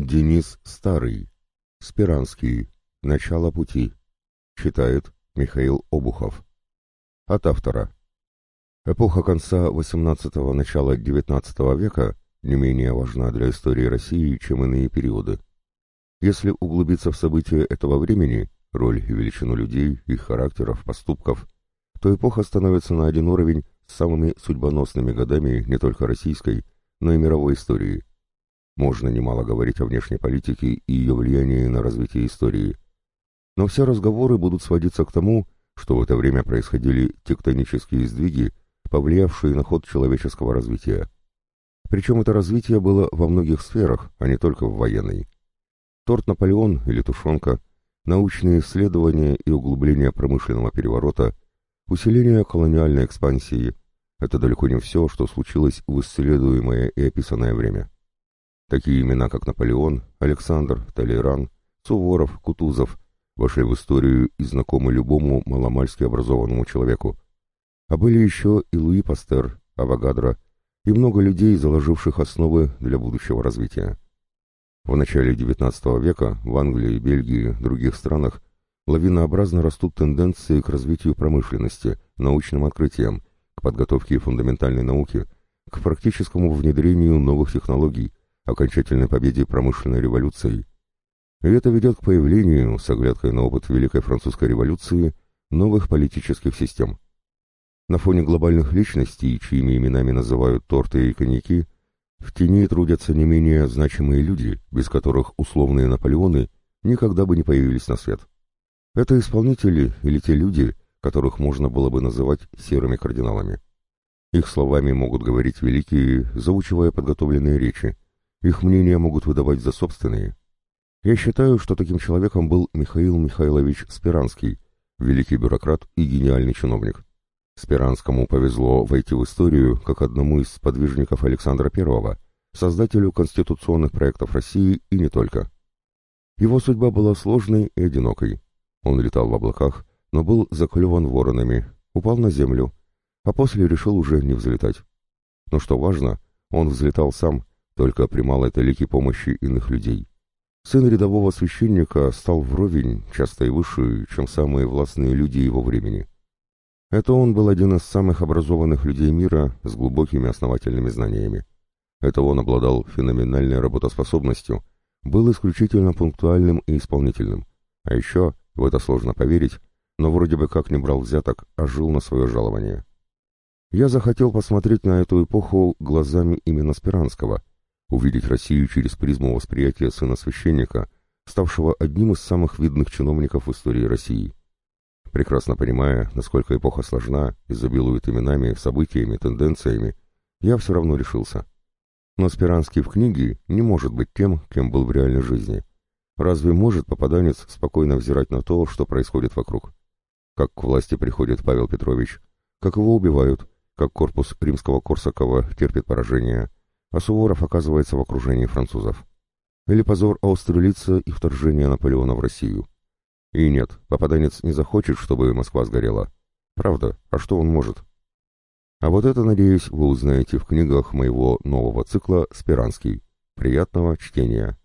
Денис Старый. Спиранский. Начало пути. Читает Михаил Обухов. От автора. Эпоха конца XVIII – начала XIX века не менее важна для истории России, чем иные периоды. Если углубиться в события этого времени, роль и величину людей, их характеров, поступков, то эпоха становится на один уровень с самыми судьбоносными годами не только российской, но и мировой истории. Можно немало говорить о внешней политике и ее влиянии на развитие истории. Но все разговоры будут сводиться к тому, что в это время происходили тектонические сдвиги, повлиявшие на ход человеческого развития. Причем это развитие было во многих сферах, а не только в военной. Торт «Наполеон» или «Тушенка», научные исследования и углубление промышленного переворота, усиление колониальной экспансии – это далеко не все, что случилось в исследуемое и описанное время. Такие имена, как Наполеон, Александр, Толейран, Суворов, Кутузов вошли в историю и знакомы любому маломальски образованному человеку. А были еще и Луи Пастер, Авогадро и много людей, заложивших основы для будущего развития. В начале XIX века в Англии, Бельгии, других странах лавинообразно растут тенденции к развитию промышленности, научным открытиям, к подготовке фундаментальной науки, к практическому внедрению новых технологий, окончательной победе промышленной революции. И это ведет к появлению, с оглядкой на опыт Великой Французской революции, новых политических систем. На фоне глобальных личностей, чьими именами называют торты и коньяки, в тени трудятся не менее значимые люди, без которых условные Наполеоны никогда бы не появились на свет. Это исполнители или те люди, которых можно было бы называть серыми кардиналами. Их словами могут говорить великие, заучивая подготовленные речи, их мнения могут выдавать за собственные. Я считаю, что таким человеком был Михаил Михайлович Спиранский, великий бюрократ и гениальный чиновник. Спиранскому повезло войти в историю как одному из подвижников Александра I, создателю конституционных проектов России и не только. Его судьба была сложной и одинокой. Он летал в облаках, но был заклеван воронами, упал на землю, а после решил уже не взлетать. Но что важно, он взлетал сам, только при малой талике помощи иных людей. Сын рядового священника стал вровень, часто и выше, чем самые властные люди его времени. Это он был один из самых образованных людей мира с глубокими основательными знаниями. Это он обладал феноменальной работоспособностью, был исключительно пунктуальным и исполнительным. А еще, в это сложно поверить, но вроде бы как не брал взяток, а жил на свое жалование. Я захотел посмотреть на эту эпоху глазами именно Спиранского, увидеть Россию через призму восприятия сына священника, ставшего одним из самых видных чиновников в истории России. Прекрасно понимая, насколько эпоха сложна, изобилует именами, событиями, тенденциями, я все равно решился. Но Спиранский в книге не может быть тем, кем был в реальной жизни. Разве может попаданец спокойно взирать на то, что происходит вокруг? Как к власти приходит Павел Петрович, как его убивают, как корпус римского Корсакова терпит поражение, а Суворов оказывается в окружении французов. Или позор аустралийца и вторжение Наполеона в Россию. И нет, попаданец не захочет, чтобы Москва сгорела. Правда, а что он может? А вот это, надеюсь, вы узнаете в книгах моего нового цикла «Спиранский». Приятного чтения.